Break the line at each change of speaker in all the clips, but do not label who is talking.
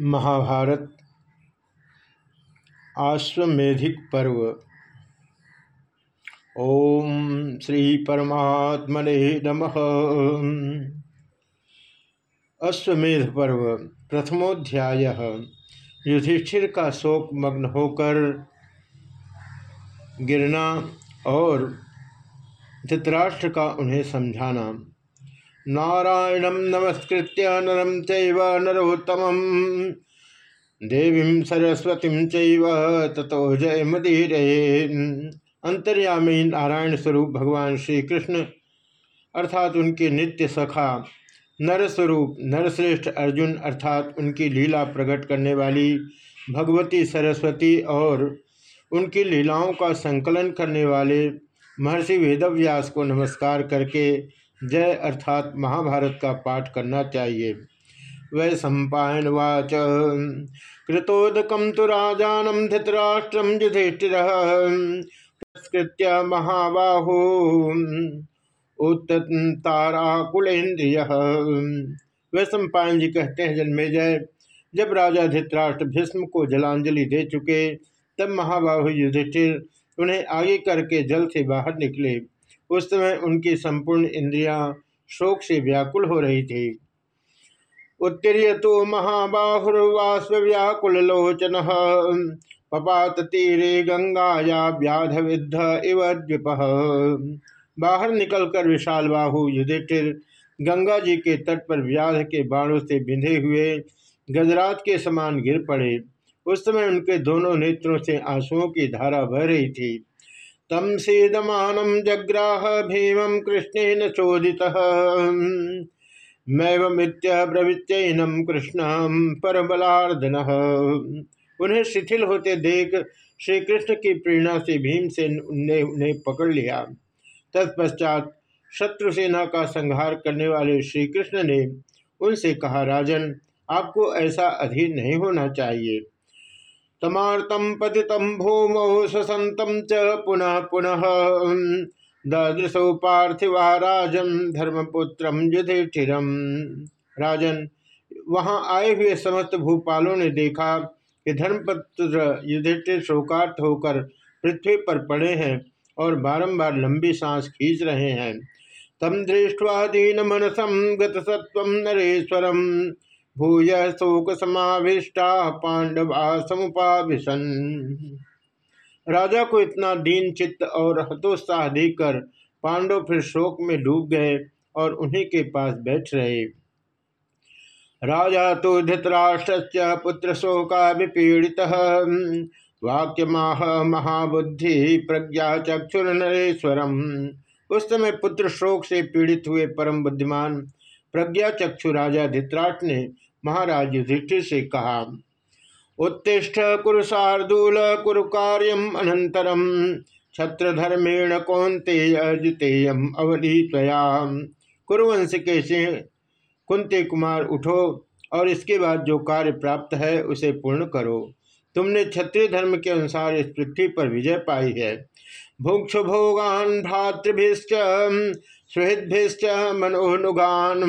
महाभारत आश्वेधिक पर्व। ओम श्री परमात्मने नमः। अश्वमेध पर्व, प्रथमोध्याय। युधिष्ठिर का शोक मग्न होकर गिरना और धृतराष्ट्र का उन्हें समझाना। नारायणं नमस्कृत्य नरम चैव नरोत्तमं देवीं सरस्वतीं चैव जय मदीरे अंतर्यामी नारायण स्वरूप भगवान श्री कृष्ण अर्थात उनके नित्य सखा नर स्वरूप नरश्रेष्ठ अर्जुन, अर्थात उनकी लीला प्रकट करने वाली भगवती सरस्वती और उनकी लीलाओं का संकलन करने वाले महर्षि वेदव्यास को नमस्कार करके जय अर्थात महाभारत का पाठ करना चाहिए। वै सम्पायन वाच कृतोदकम तो राजानम धृतराष्ट्रम युधिष्ठिर। महाबाहो। उत्ताराकुलेन्द्रिय वह सम्पायन जी कहते हैं जन्मे जय जब राजा धृतराष्ट्र भीष्म को जलांजलि दे चुके, तब महाबाहु युधिष्ठिर उन्हें आगे करके जल से बाहर निकले। उस समय उनकी संपूर्ण इंद्रियाँ शोक से व्याकुल हो रही थी। उत्तीर्य तो महाबाहुर्वास्व व्याकुल लोचन पपात तीरे गंगाया व्याध विद्ध इव द्विप। बाहर निकलकर विशाल बाहु युधिष्ठिर गंगा जी के तट पर व्याध के बाणों से बिंधे हुए गजरात के समान गिर पड़े। उस समय उनके दोनों नेत्रों से आंसुओं की धारा बह रही थी। तम सीदमान जग्राह भीम कृष्णेन चोदित। मैवमित्य ब्रवित्यनम कृष्ण परबलार्दन उन्हें शिथिल होते देख श्री कृष्ण की प्रेरणा से भीमसेन ने उन्हें पकड़ लिया। तत्पश्चात शत्रुसेना का संहार करने वाले श्री कृष्ण ने उनसे कहा, राजन, आपको ऐसा अधीर नहीं होना चाहिए। तमार्तम पतितम भूमौ ससंतम च पुनः पुनः। ददृशौ पार्थिवा राजन धर्मपुत्रम युधिष्ठिरम। राजन, वहाँ आए हुए समस्त भूपालों ने देखा कि धर्मपुत्र युधिष्ठिर शोकार्थ होकर पृथ्वी पर पड़े हैं और बारंबार लंबी सांस खींच रहे हैं। तम दृष्टवा दीन मनसम गतसत्व नरेश्वरम। भूय शोक समाविष्टा पांडवा समुपाभिशन राजा को इतना दीन चित्त और हतोत्साह देकर पांडव फिर शोक में डूब गए और उन्हीं के पास बैठ रहे। राजा तो धृतराष्ट्र पुत्र शोका विपीड़ित वाक्य माह महाबुद्धि प्रज्ञा चक्षुर नरेश्वरम उस समय पुत्र शोक से पीड़ित हुए परम बुद्धिमान प्रज्ञा चक्षु राजा धृतराष्ट्र ने महाराज युधिष्ठिर से कहा, उत्तिष्ठ कुरु शार्दूल कुरु कार्यम अनंतरम छत्रधर्मेण कौंतेय जितेयम अवधि त्वया कुरुवंश के सिंह कुंते कुमार उठो और इसके बाद जो कार्य प्राप्त है उसे पूर्ण करो। तुमने क्षत्रिय धर्म के अनुसार इस पृथ्वी पर विजय पाई है। भुक्ष भोगान भ्रातृभिश्च, सुहृदभिश्च मनोनुगान।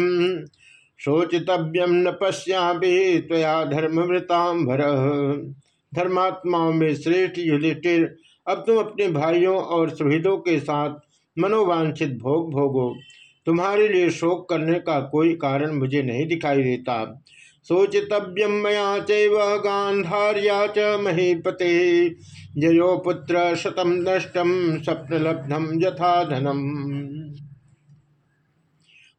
शोचितव्यम न पश्या भी त्वया धर्मवृतांबर धर्मात्माओं में श्रेष्ठ युधिष्ठिर, अब तुम अपने भाइयों और सुहृदों के साथ मनोवांछित भोग भोगो। तुम्हारे लिए शोक करने का कोई कारण मुझे नहीं दिखाई देता। सोचितव्यम मया चैव च महीपते। जयो पुत्र शतम नष्टम स्वप्नलब्धम यथा धनम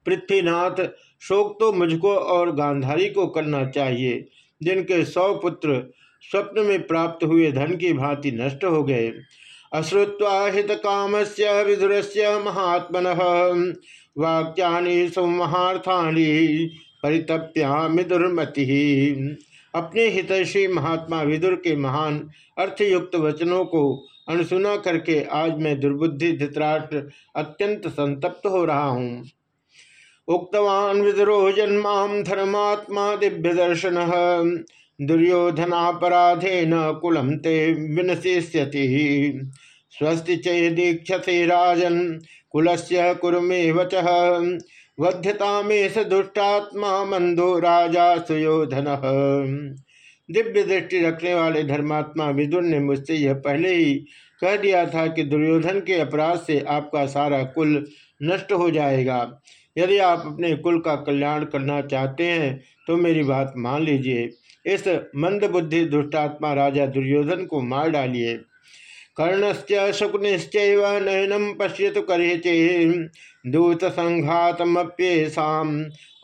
पृथ्वीनाथ, शोक तो मुझको और गांधारी को करना चाहिए, जिनके सौ पुत्र स्वप्न में प्राप्त हुए धन की भांति नष्ट हो गए। अश्रुत्वा हित काम से विधुर से महात्मन। वाक्यानि सुमहार्थानि परितप्यामि दुर्मति। अपने हितैषी महात्मा विदुर के महान अर्थयुक्त वचनों को अनसुना करके आज मैं दुर्बुद्धि धृतराष्ट्र अत्यंत संतप्त हो रहा हूँ। उक्तवान विदुरो जन्मा धर्मात्मा दिव्य दर्शन। दुर्योधनापराधे न कुलम ते विनशिष्यति स्वस्ति चेदीक्षसे राजन, कुलस्य कुरु मे वच वध्यता में स दुष्टात्मा मंदो राजा सुयोधन। दिव्य दृष्टि रखने वाले धर्मात्मा विदुर ने मुझसे यह पहले ही कह दिया था कि दुर्योधन के अपराध से आपका सारा कुल नष्ट हो जाएगा। यदि आप अपने कुल का कल्याण करना चाहते हैं तो मेरी बात मान लीजिए। इस मंदबुद्धि दुष्टात्मा राजा दुर्योधन को मार डालिए। कर्णश्च शुक्निश्च नयनम पश्यतु करे चे दूत संघातमप्येषा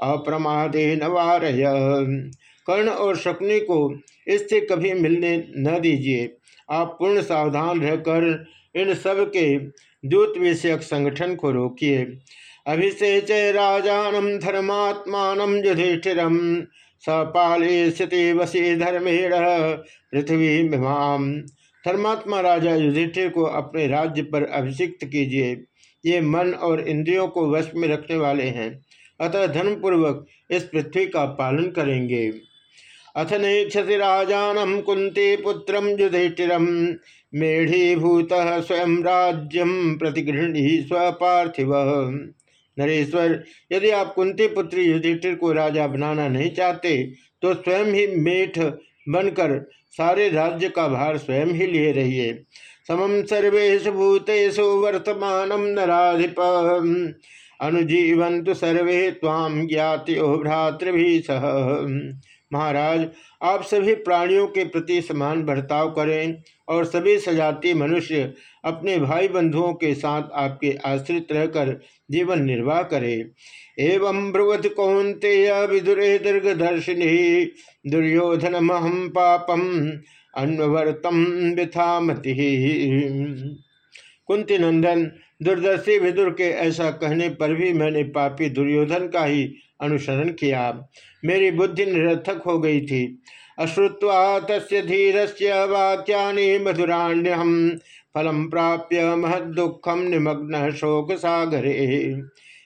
अप्रमादे नवारय कर्ण और शकुनी को इससे कभी मिलने न दीजिए। आप पूर्ण सावधान रहकर इन सब के दूत विषयक संगठन को रोकिए। अभिषेच राजानम धर्मात्मान युधिष्ठिरम सपाले स्थिति वसी धर्मेण पृथ्वी मिमाम। धर्मात्मा राजा युधिष्ठिर को अपने राज्य पर अभिषिक्त कीजिए। ये मन और इंद्रियों को वश में रखने वाले हैं। अतः धर्मपूर्वक इस पृथ्वी का पालन करेंगे। अथ नेक्षति राजानम कुंती पुत्रम युधिष्ठिरम मेढ़ीभूत स्वयं राज्यम प्रतिगृहणी स्वपार्थिव। नरेश्वर, यदि आप कुंती पुत्री युधिष्ठिर को राजा बनाना नहीं चाहते तो स्वयं ही मेठ बनकर सारे राज्य का भार स्वयं ही लिए रहिए। समम सर्वेश भूतेषु वर्तमान नाधिप अनुजीवंतु सर्वे ताम ज्ञातो भ्रातृभि सह। महाराज, आप सभी प्राणियों के प्रति समान बर्ताव करें और सभी सजाती मनुष्य अपने भाई बंधुओं के साथ आपके आश्रित रहकर जीवन निर्वाह करें। एवं ब्रुवत कौंते विदुरे दीर्घदर्शिनी दुर्योधन महम पापम अन्वर्तम विथामति। कुंती नंदन, दुर्दर्शी विदुर के ऐसा कहने पर भी मैंने पापी दुर्योधन का ही अनुसरण किया। मेरी बुद्धि निरर्थक हो गई थी। अश्रुवा तस् धीर से वाक्या मधुराण्यम फलम प्राप्य महदुखम निमग्न शोक सागरे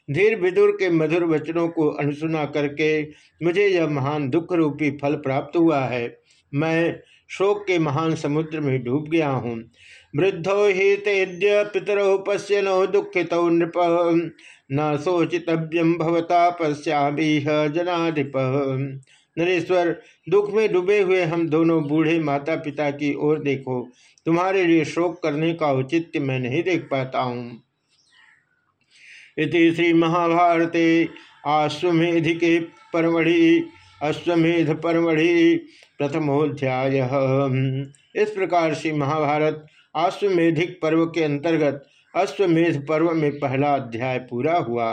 धीर विदुर के मधुर वचनों को अनुसुना करके मुझे यह महान दुख रूपी फल प्राप्त हुआ है। मैं शोक के महान समुद्र में डूब गया हूँ। वृद्धो ही तेद्य पितरो पश्यनो दुखित नृप न शोचितव्यम भवता पश्यामी जनाधिप। नरेश्वर, दुख में डूबे हुए हम दोनों बूढ़े माता पिता की ओर देखो। तुम्हारे लिए शोक करने का औचित्य मैं नहीं देख पाता हूँ। इति श्री महाभारते आश्वेधिके परमढ़ि अश्वमेध परमढ़ि प्रथमोध्याय इस प्रकार से महाभारत आश्वेधिक पर्व के अंतर्गत अश्वमेध पर्व में पहला अध्याय पूरा हुआ।